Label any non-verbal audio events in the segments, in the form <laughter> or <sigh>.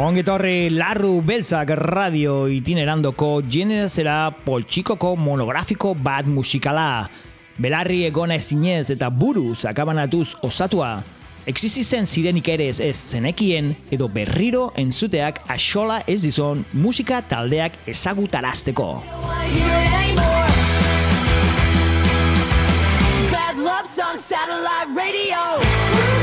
Ongi torri Larru Beltzak radio itinerandoko genera poltsikoko monografiko bat musikala. Belarri egona ezinez eta buruz akabanatuz osatua. Existizen zirenik ere ez zenekien edo berriro entzuteak asola ez dizon musika taldeak ezagutarazteko. Bad love song satellite radio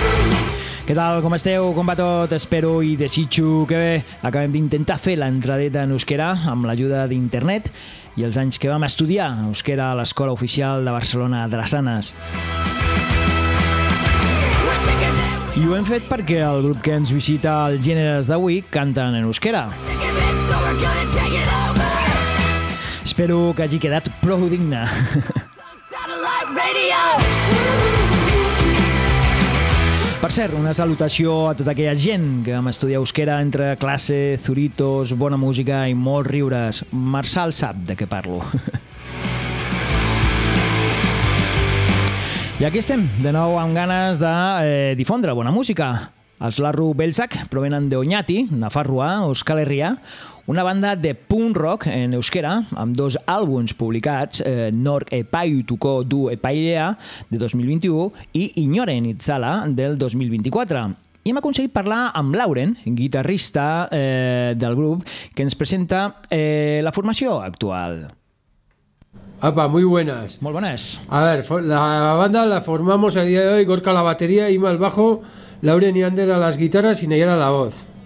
què tal, com esteu? Com va tot? Espero i desitjo que bé. Acabem d'intentar fer l'entradeta en euskera amb l'ajuda d'internet i els anys que vam estudiar euskera a l'Escola Oficial de Barcelona de les Anes. I ho hem fet perquè el grup que ens visita els gèneres d'avui canten en euskera. Espero que hagi quedat prou digne. <laughs> Per cert, una salutació a tota aquella gent que vam estudiar euskera entre classe, zuritos, bona música i molts riures. Marçal sap de què parlo. <laughs> I aquí estem, de nou amb ganes de eh, difondre bona música. Els Larru Belzak provenen d'Oñati, Nafarroa, Euskal Herria, una banda de punk rock en euskera, amb dos àlbums publicats, eh, Nork Epaiutuko du Epailea, de 2021, i Ignoren Itzala, del 2024. I hem aconseguit parlar amb Lauren, guitarrista eh, del grup, que ens presenta eh, la formació actual. Apa, muy buenas. Muy buenas. A ver, la banda la formamos a día de hoy, Gorka la batería, Ima al bajo, Lauren y Ander a las guitarras y Nayara a la voz.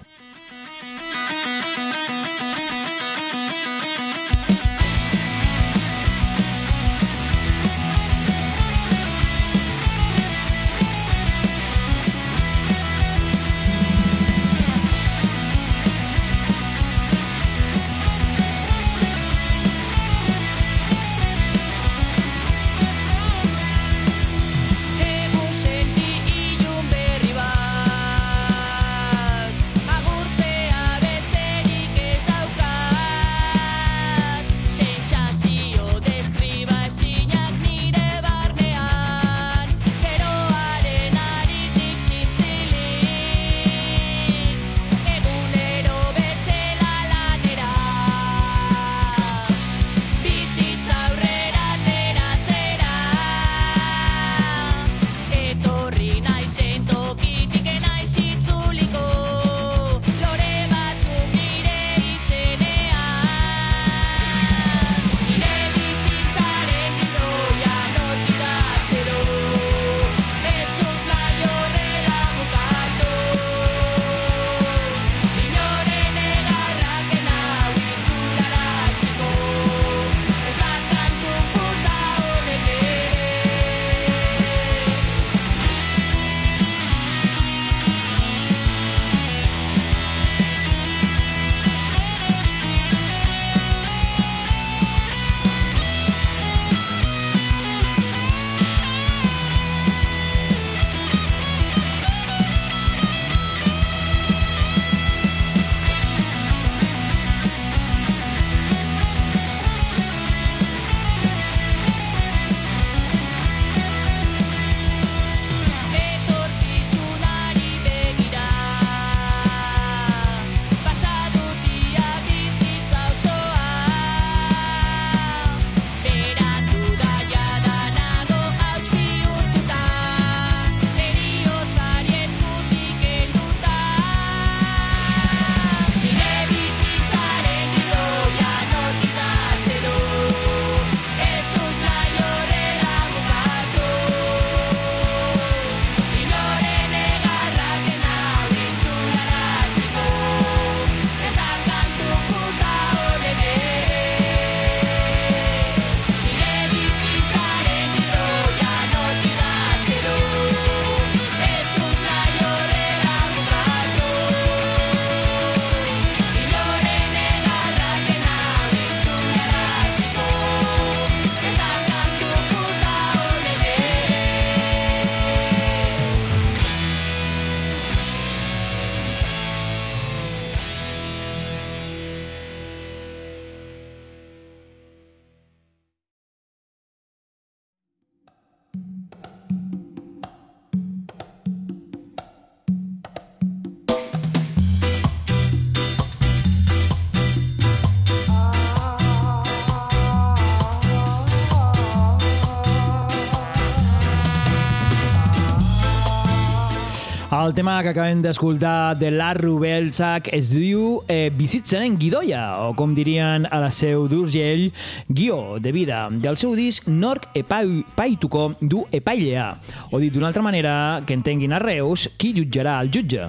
El tema que acabem d'escoltar de la Rubelsac es diu eh, Bizitzen en Gidoia, o com dirien a la seu d'Urgell, guió de vida del seu disc Nork epaituko du epailea, o dit d'una altra manera, que entenguin a Reus qui jutjarà el jutge.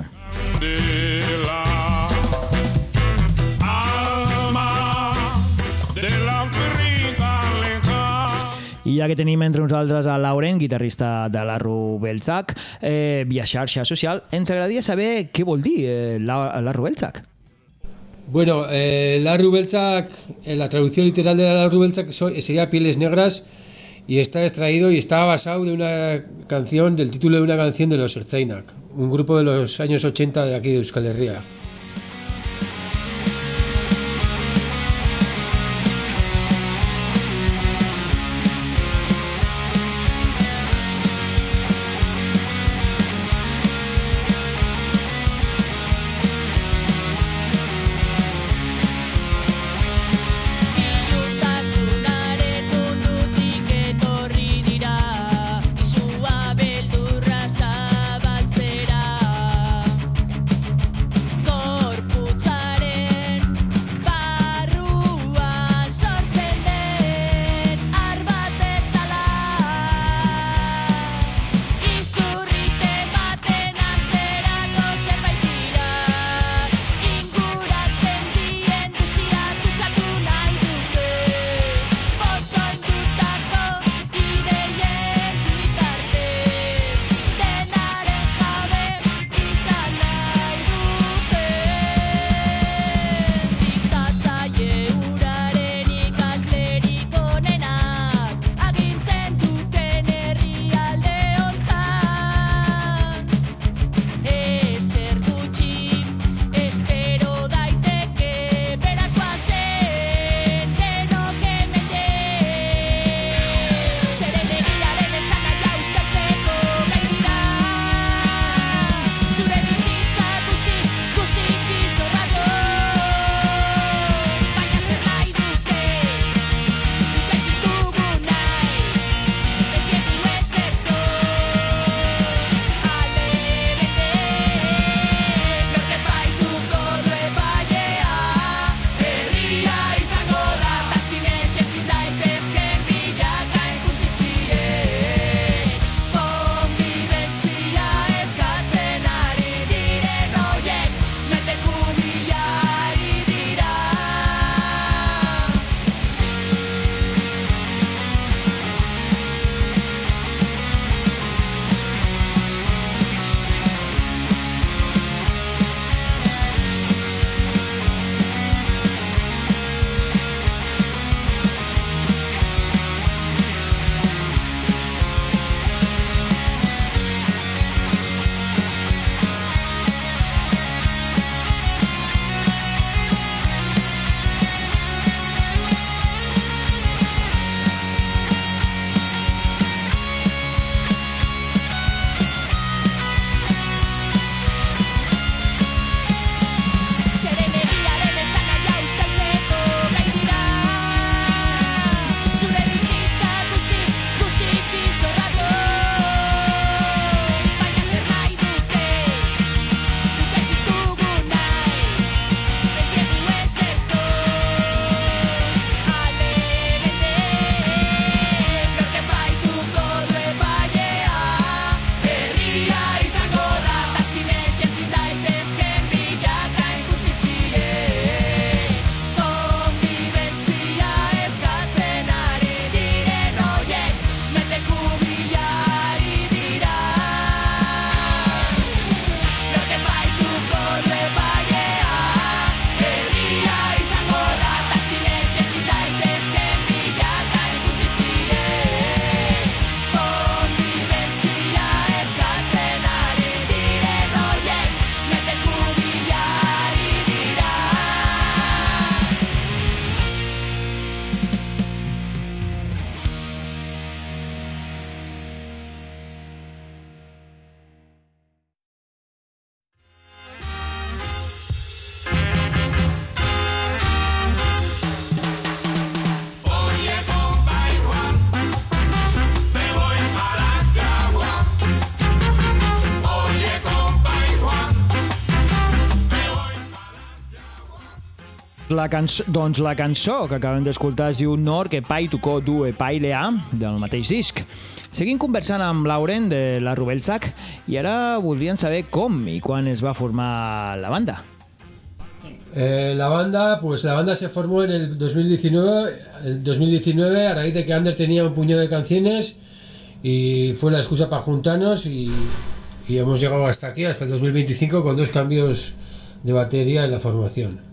De I ja que tenim entre nosaltres a Lauren, guitarrista de la Rubelsac, eh, via xarxa social, ens agradaria saber què vol dir eh, la, la. Bueno, eh, la Rubelsac, eh, la traducción literal de la Rubelsac sería Pieles Negras y está extraído y está basado de una canción, del título de una canción de los Ertzainak, un grupo de los años 80 de aquí de Euskal Herria. La, cançó, doncs la cançó que acabem d'escoltar es diu Nor que pai tocó du e pai leà del mateix disc. Seguim conversant amb Lauren de la Rubelsac i ara voldríem saber com i quan es va formar la banda. Eh, la banda, pues la banda se formó en el 2019, el 2019 a raíz de que Ander tenía un puñado de canciones y fue la excusa para juntarnos y, y hemos llegado hasta aquí, hasta el 2025 con dos cambios de batería en la formación.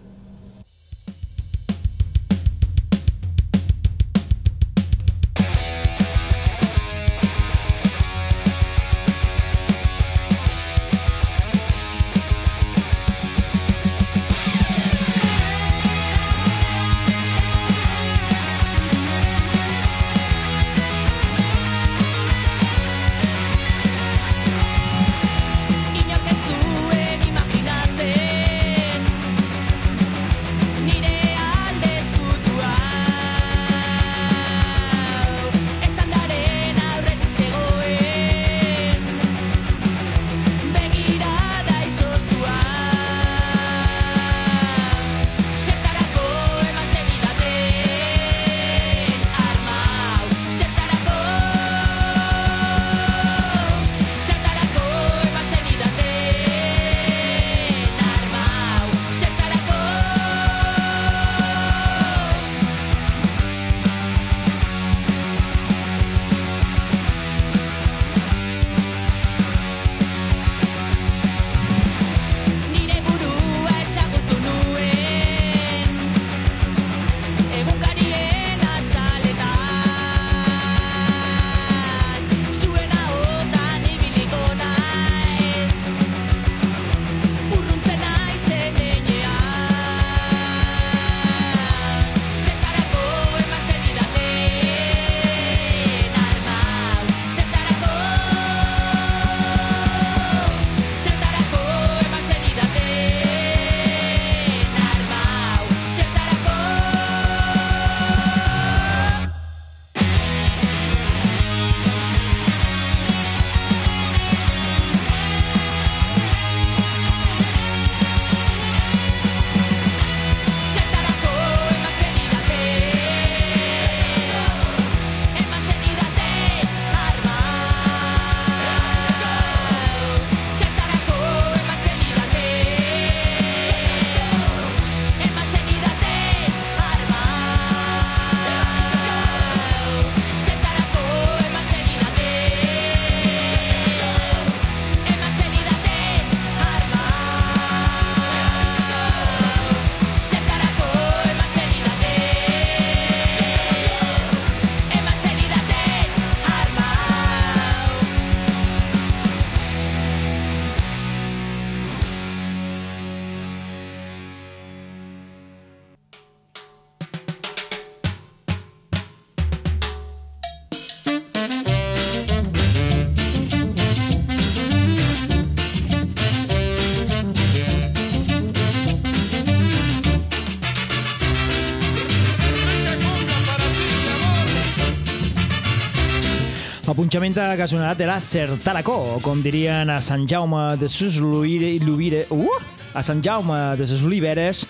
Punxament que ha sonat era Certaracó, o com dirien a Sant Jaume de ses Lubire, uh, a Sant Jaume de ses Oliveres.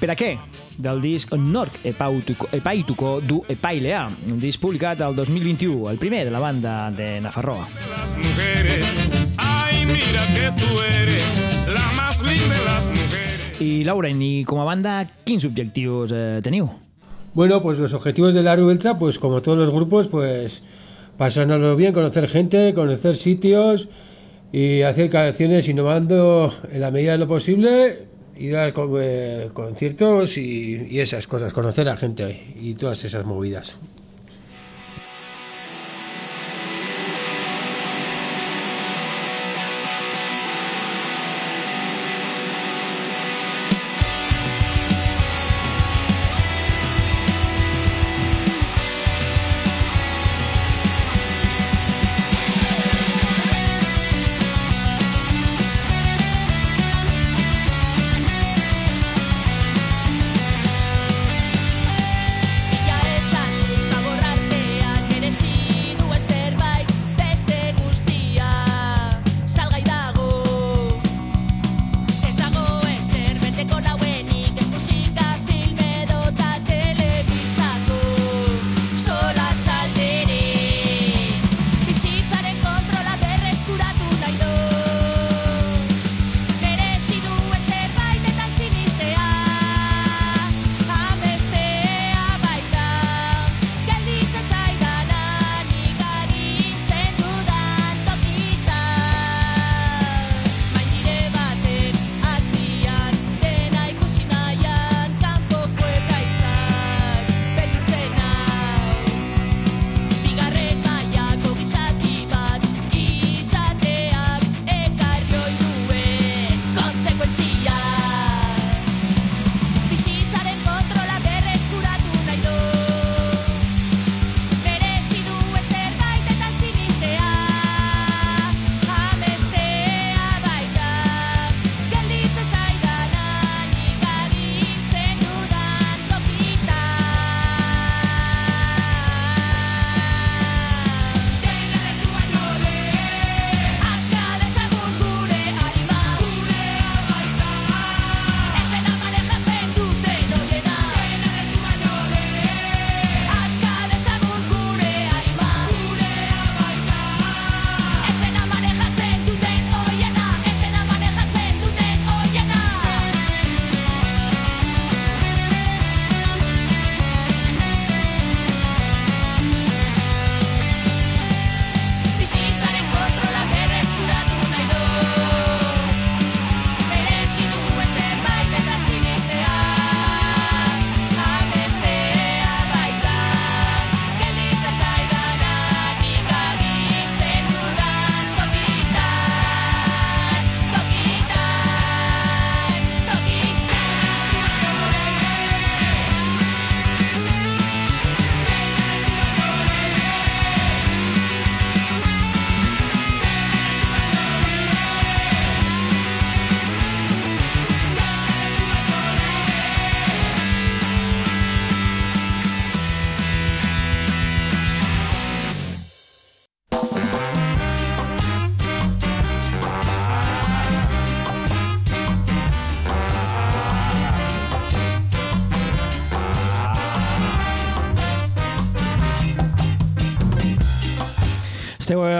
Per a què? Del disc Norc Epai Tucó du Epailea, un disc publicat el 2021, el primer de la banda de Nafarroa. Las mujeres, ay mira que tú eres la más linda de las mujeres. I Lauren, i com a banda, quins objectius eh, teniu? Bueno, pues los objetivos de la Rubelcha, pues como todos los grupos, pues pasárnoslo bien, conocer gente, conocer sitios y hacer canciones innovando en la medida de lo posible y dar eh, conciertos y, y esas cosas, conocer a gente y todas esas movidas.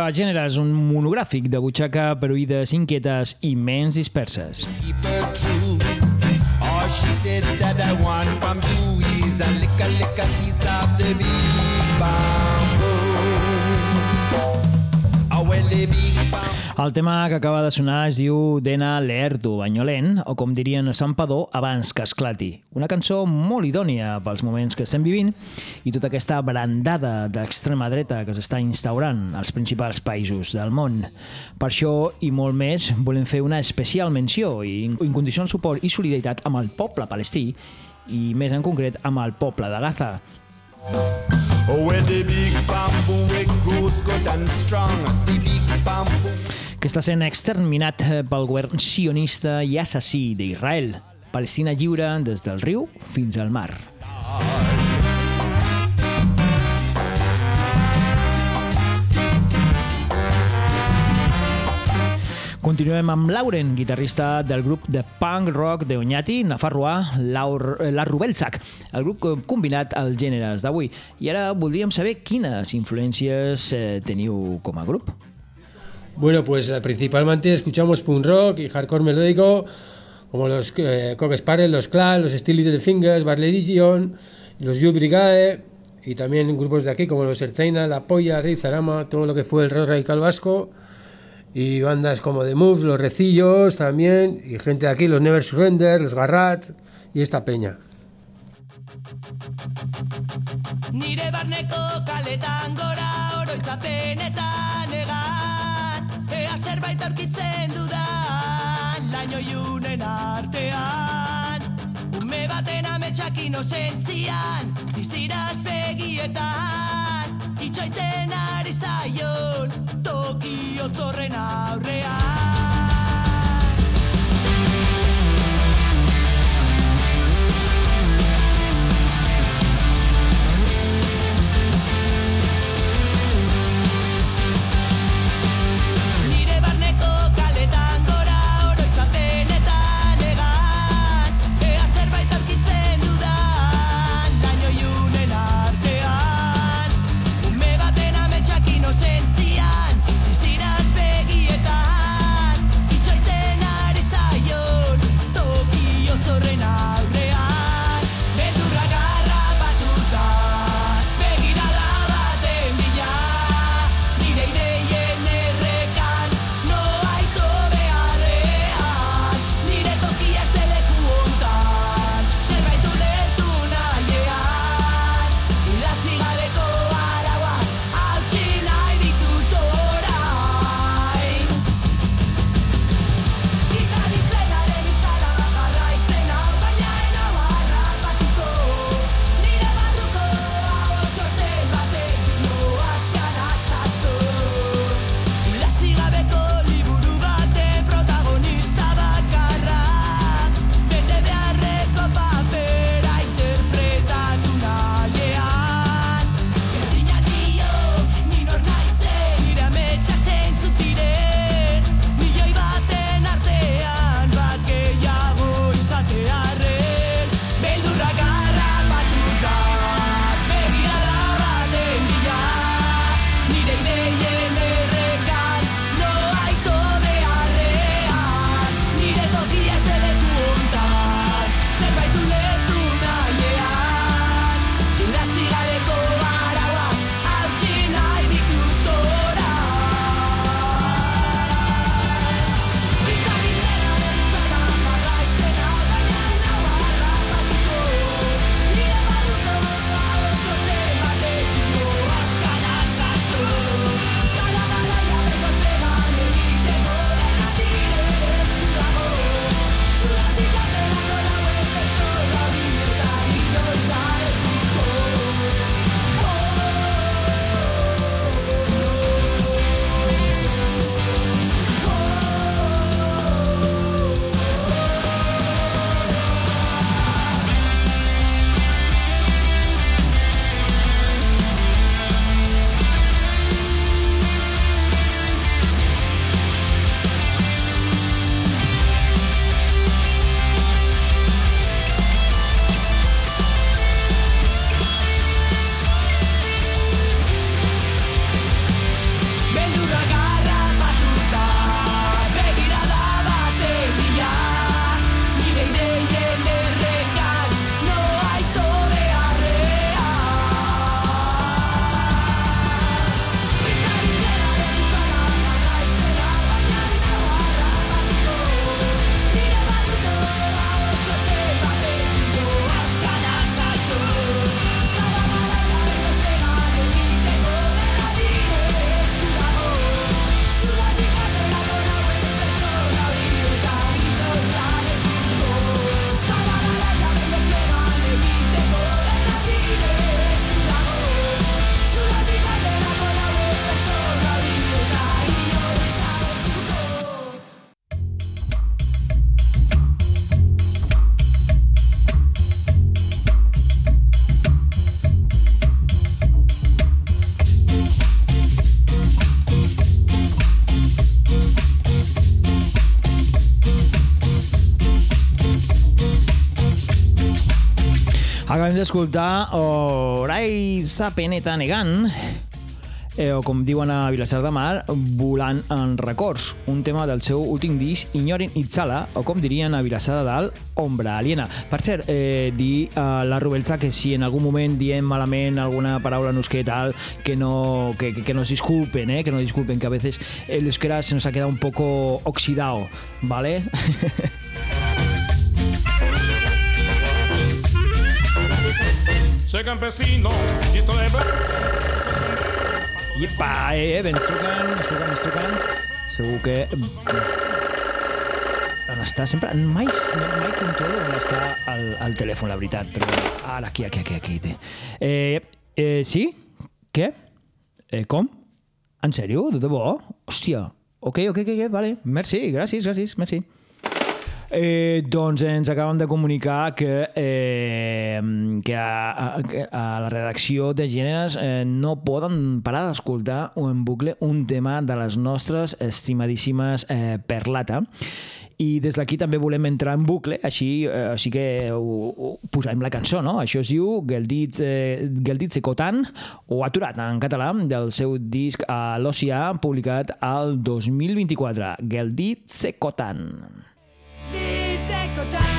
A Gèneres, un monogràfic de butxaca per oïdes inquietes i ments disperses. All El tema que acaba de sonar es diu Dena Leertu Banyolent, o com dirien a Sant Padó, abans que esclati. Una cançó molt idònia pels moments que estem vivint i tota aquesta brandada d'extrema dreta que s'està instaurant als principals països del món. Per això i molt més volem fer una especial menció i incondicional suport i solidaritat amb el poble palestí i més en concret amb el poble de Gaza, Oh, well, the big bamboo, grows good and strong. The big. Que està sent exterminat eh, pel govern sionista i assassí d'Israel. Palestina lliure des del riu fins al mar. Continuem amb Lauren, guitarrista del grup de punk rock de Oñati, Nafarroa, eh, la Rubeltzak, el grup combinat als gèneres d'avui. I ara voldríem saber quines influències eh, teniu com a grup. Bueno, pues eh, principalmente escuchamos punk rock y hardcore melódico, como los eh, Cock los Clash, los Steel Little Fingers, Barley Legion, los Youth Brigade, y también grupos de aquí como los Erchaina, La Polla, Rey Zarama, todo lo que fue el rock radical vasco, y bandas como The Moves, los Recillos también, y gente de aquí, los Never Surrender, los Garrat, y esta peña. Ea zerbait aurkitzen dudan laino iunen artean. Ume baten ametsak inozentzian Diziraz begietan. Itxoiten ari zaion Toki otzorren aurrean Acabem d'escoltar Orai Sapeneta Negant, eh, o com diuen a Vilassar de Mar, Volant en records, un tema del seu últim disc Ignorin Itzala, o com dirien a Vilassar de Dalt, Ombra Aliena. Per cert, eh, dir a la Rubelsa que si en algun moment diem malament alguna paraula en euskera tal, que no, que, que, que nos disculpen, eh, que no disculpen, que a veces el euskera se nos ha quedado un poco oxidado, ¿vale? <laughs> Soy campesino y esto de Iepa, eh, ben truquen, ens truquen, ens truquen. Segur que... On està sempre... Mai, mai controlo on està el, el telèfon, la veritat. Però ara, aquí, aquí, aquí, aquí. Eh, eh, sí? Què? Eh, com? En sèrio? De debò? Hòstia. Ok, ok, ok, vale. Merci, gràcies, gràcies, merci. Eh, doncs ens acaben de comunicar que, eh, que, a, a, la redacció de Gèneres eh, no poden parar d'escoltar en bucle un tema de les nostres estimadíssimes eh, Perlata i des d'aquí també volem entrar en bucle, així, eh, així que ho, ho posarem la cançó, no? Això es diu Geldit, eh, Secotan o Aturat en català del seu disc a l'Oceà publicat al 2024. Geldit Secotan. いつ答え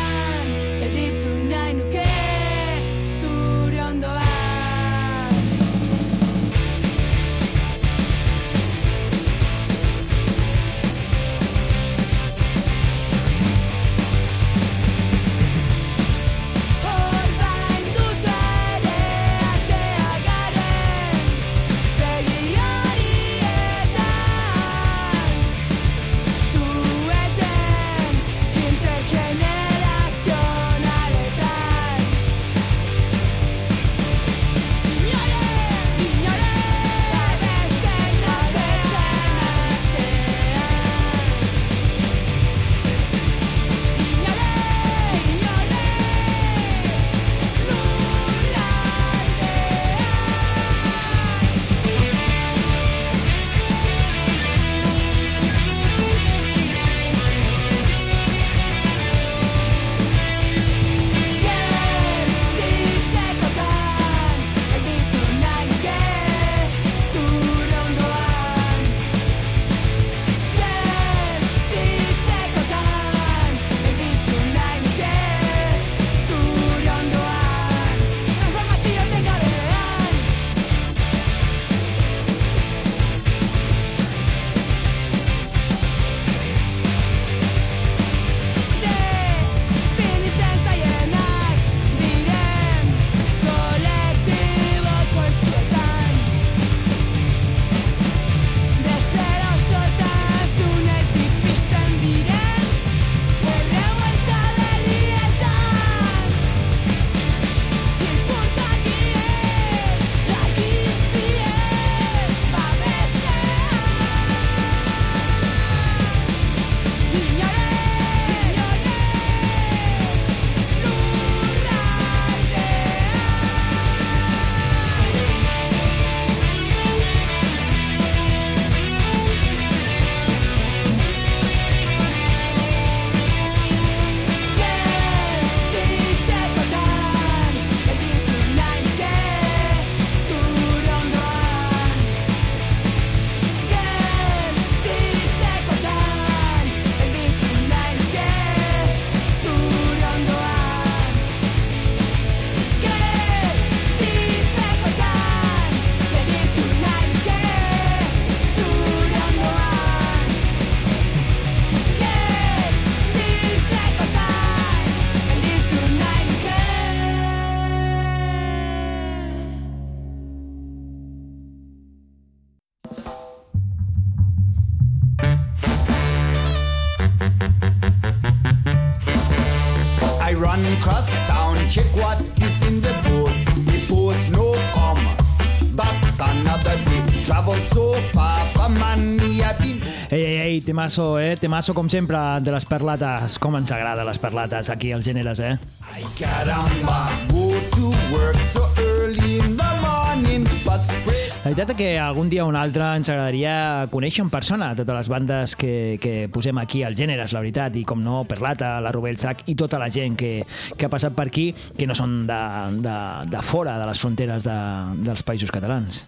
temazo, eh? Temazo, com sempre, de les perlates. Com ens agrada les perlates aquí als Gèneres, eh? I caramba, go to work so early in the morning, but spread. Eh, veritat és que algun dia o un altre ens agradaria conèixer en persona totes les bandes que, que posem aquí al gèneres, la veritat, i com no, Perlata, la Rubel Sac i tota la gent que, que ha passat per aquí, que no són de, de, de fora de les fronteres de, dels països catalans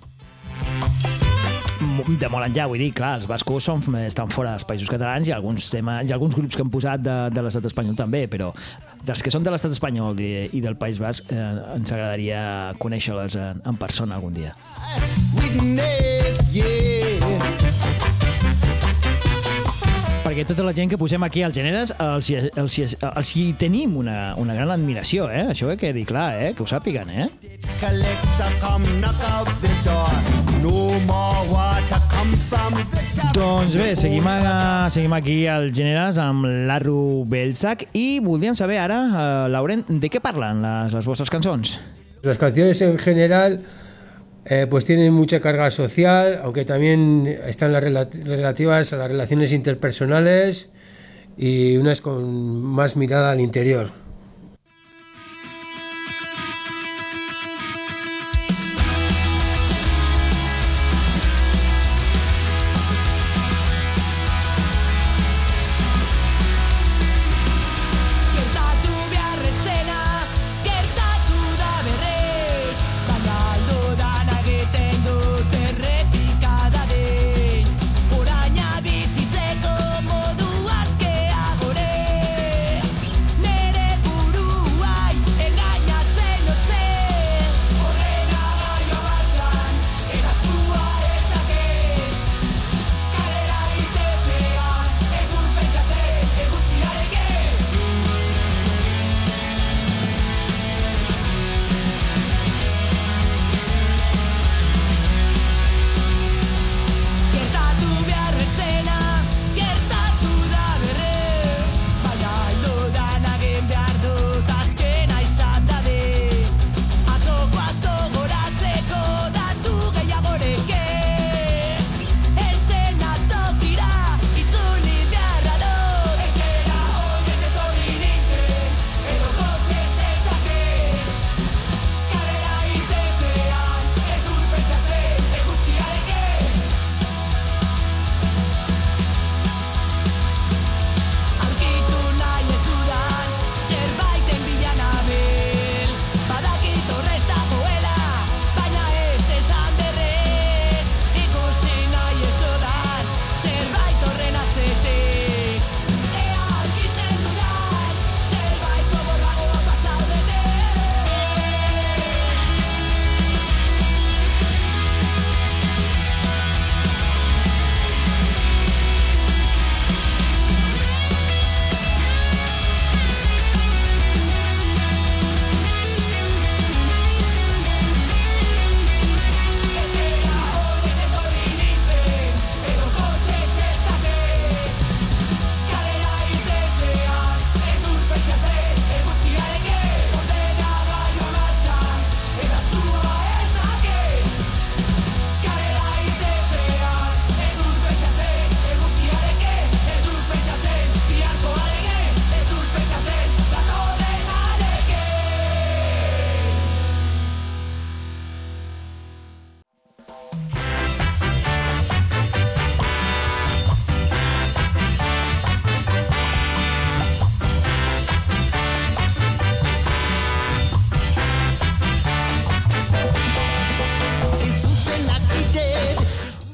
de molt enllà, vull dir, clar, els bascos són, estan fora dels països catalans i alguns, tema, ha alguns grups que han posat de, de l'estat espanyol també, però dels que són de l'estat espanyol i, i del País Basc eh, ens agradaria conèixer-les en, en persona algun dia. Witness, yeah. Perquè tota la gent que posem aquí als gèneres els, els, hi- els hi tenim una, una gran admiració, eh? Això que quedi clar, eh? Que ho sàpiguen, eh? Collector come knock out the door. Doncs bé, seguim, a, seguim aquí als gèneres amb l'Arru Belsac i voldríem saber ara, eh, Lauren, de què parlen les, les vostres cançons? Las canciones en general eh, pues tienen mucha carga social, aunque también están las rela- relativas a las relaciones interpersonales y unas con más mirada al interior.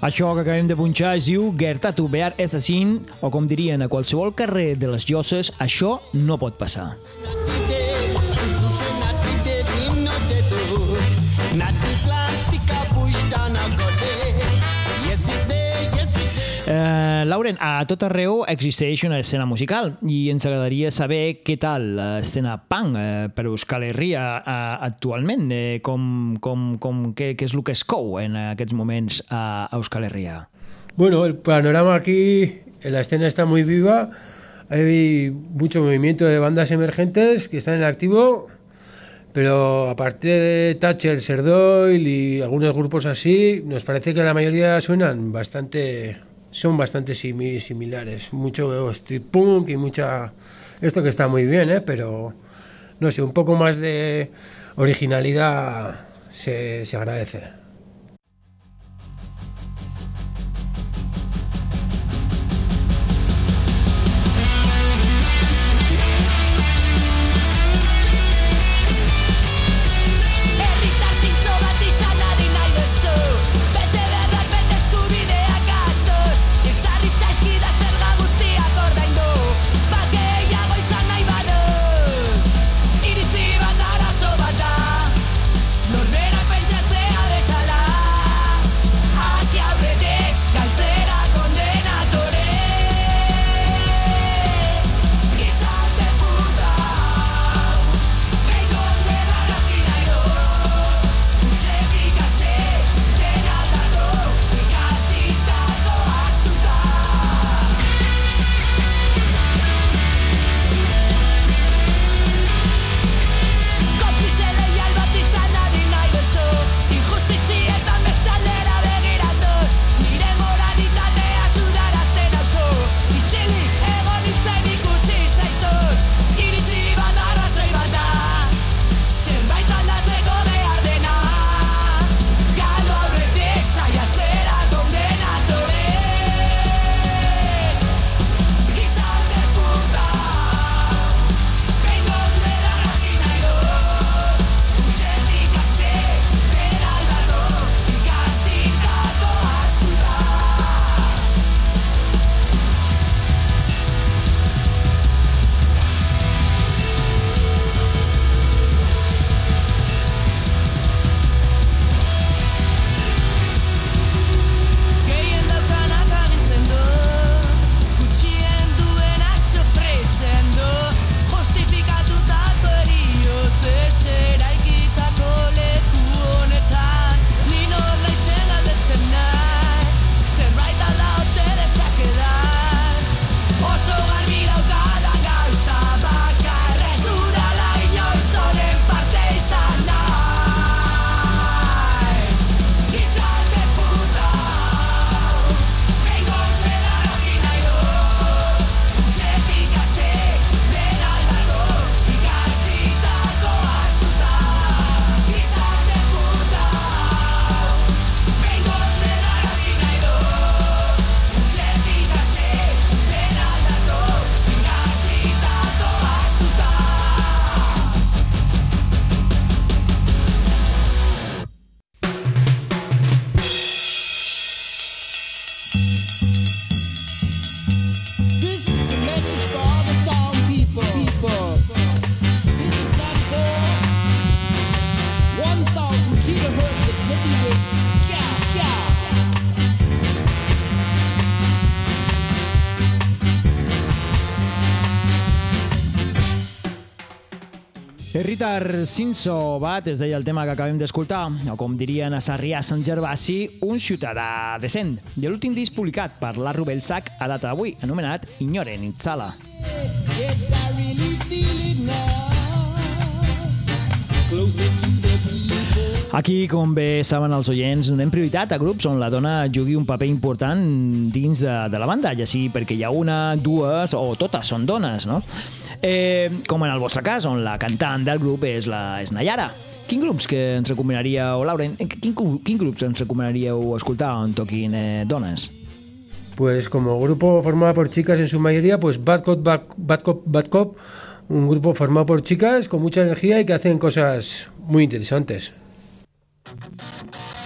Això que acabem de punxar es diu Gertatu behar ez ezin, o com dirien a qualsevol carrer de les Llosses, això no pot passar. Izuzen Eh, Lauren, a tot arreu existeix una escena musical i ens agradaria saber què tal l'escena punk eh, per Euskal Herria eh, actualment, eh, com, que es en aquests moments a Euskal Herria. Bueno, el panorama aquí, en la escena está muy viva. Hay mucho movimiento de bandas emergentes que están en activo, pero aparte de Thatcher, Serdoil y algunos grupos así, nos parece que la mayoría suenan bastante, son bastante simi- similares. Mucho street punk y mucha. Esto que está muy bien, ¿eh? pero no sé, un poco más de originalidad se, se agradece. Herritar Sinso bat, es deia el tema que acabem d'escoltar, o com dirien a Sarrià Sant Gervasi, un ciutadà decent, de l'últim disc publicat per la Rubelsac a data d'avui, anomenat Ignoren Itzala. Yes, I really feel it now. Closer to. Aquí, com bé saben els oients, donem prioritat a grups on la dona jugui un paper important dins de, de la banda, ja sigui perquè hi ha una, dues o totes són dones, no? Eh, com en el vostre cas, on la cantant del grup és la és Nayara. Quin grups que ens recomanaríeu, Lauren, quin, quin grups ens recomanaríeu escoltar on toquin eh, dones? Pues como grupo formado por chicas en su mayoría, pues Bad Cop, Bad, Bad Cop, Bad Cop, un grupo formado por chicas con mucha energía y que hacen cosas muy interesantes. Thank you.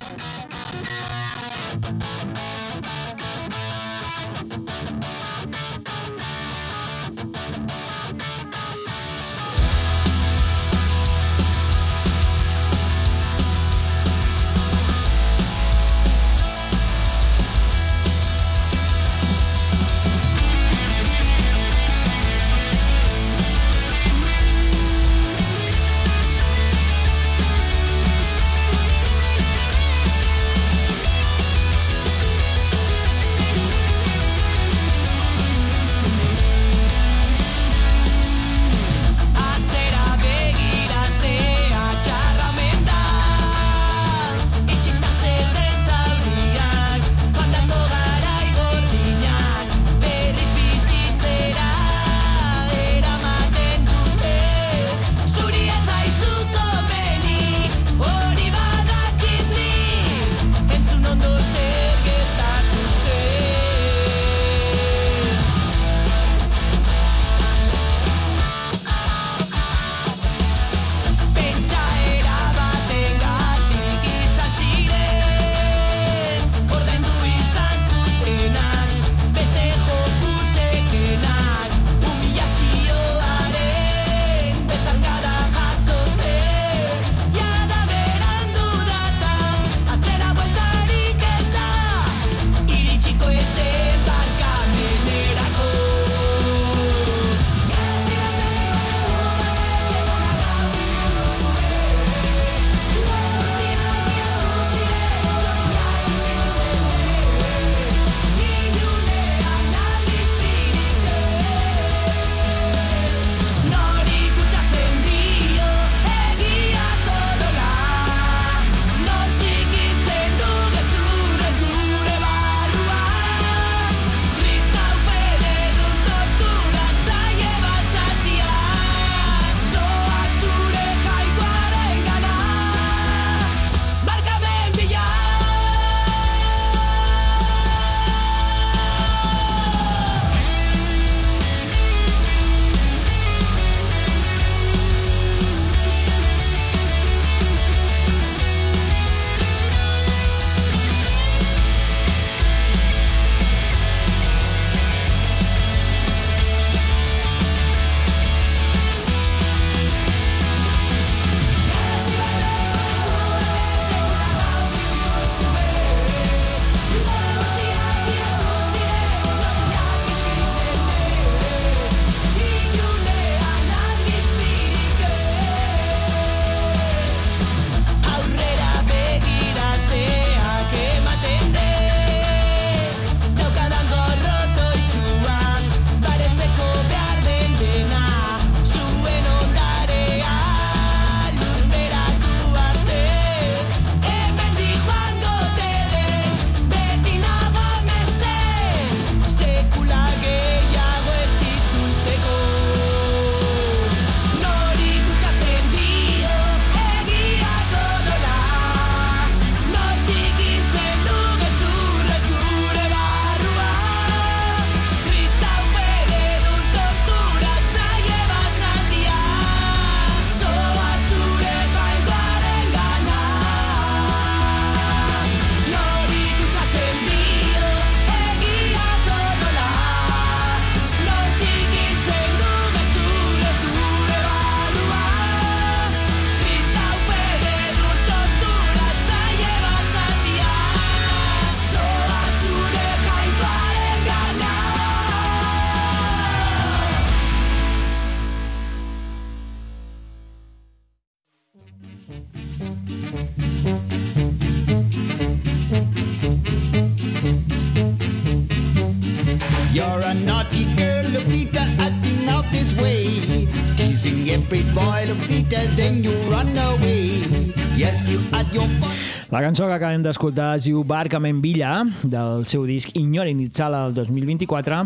Cançó que acabem d'escoltar es diu Barcament Villa, del seu disc Ignore Initzala del 2024,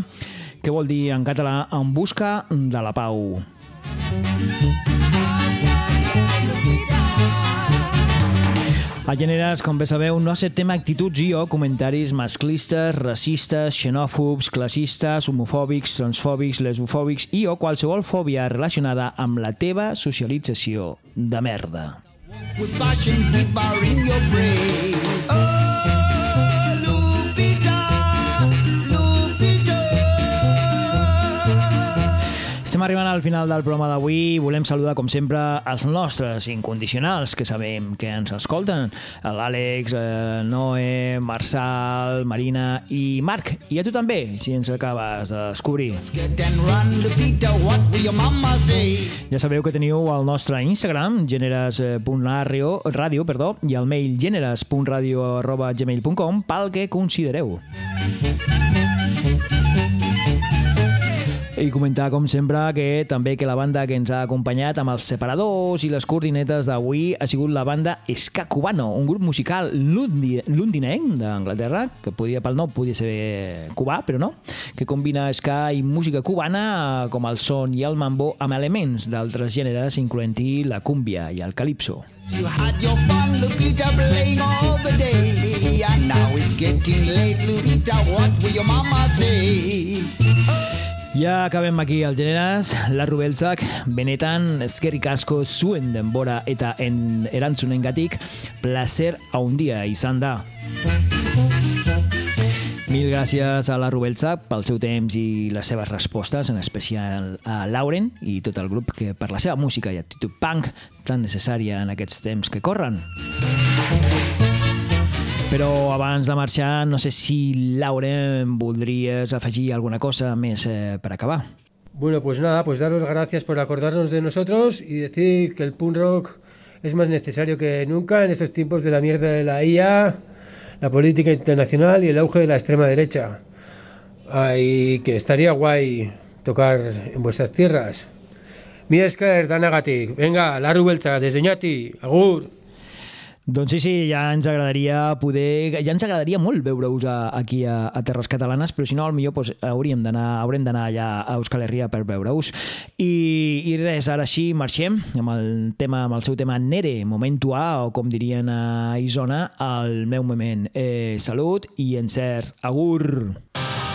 que vol dir en català En busca de la pau. A Gèneres, com bé sabeu, no acceptem actituds i o comentaris masclistes, racistes, xenòfobs, classistes, homofòbics, transfòbics, lesbofòbics i o qualsevol fòbia relacionada amb la teva socialització de merda. With passion devouring your brain. Oh, arribant al final del programa d'avui i volem saludar, com sempre, els nostres incondicionals, que sabem que ens escolten. L'Àlex, eh, Noé, Marçal, Marina i Marc. I a tu també, si ens acabes de descobrir. Ja sabeu que teniu el nostre Instagram, generes.radio, perdó, i el mail generes.radio.gmail.com pel que considereu. I comentar, com sempre, que també que la banda que ens ha acompanyat amb els separadors i les coordinetes d'avui ha sigut la banda Ska Cubano, un grup musical lundi londinenc d'Anglaterra, que podia, pel nom podia ser cubà, però no, que combina ska i música cubana com el son i el mambo amb elements d'altres gèneres, incloent-hi la cúmbia i el calipso. You had your fun, Lupita, playing all the day. And now it's getting late, Lupita, what will your mama say? Ja acabem aquí al Generas, la Rubeltzak, benetan ezkerrik asko zuen denbora eta en erantzunengatik placer haundia izan da. Mil gràcies a la Rubeltzak pel seu temps i les seves respostes, en especial a Lauren i tot el grup que per la seva música i actitud punk tan necessària en aquests temps que corren. Però abans de marxar, no sé si, Lauren, voldries afegir alguna cosa més eh, per acabar. Bueno, pues nada, pues daros gracias por acordarnos de nosotros y decir que el punk rock es más necesario que nunca en estos tiempos de la mierda de la IA, la política internacional y el auge de la extrema derecha. Ay, que estaría guay tocar en vuestras tierras. Mi esker. Venga, la Rubelcha, desde Ñati. Agur. Doncs sí, sí, ja ens agradaria poder... Ja ens agradaria molt veure-us aquí a, a Terres Catalanes, però si no, millor doncs, hauríem d'anar haurem d'anar allà a Euskal Herria per veure-us. I, I res, ara sí, marxem amb el, tema, amb el seu tema Nere, Momentu A, o com dirien a Isona, el meu moment. Eh, salut i encert. Agur! Nere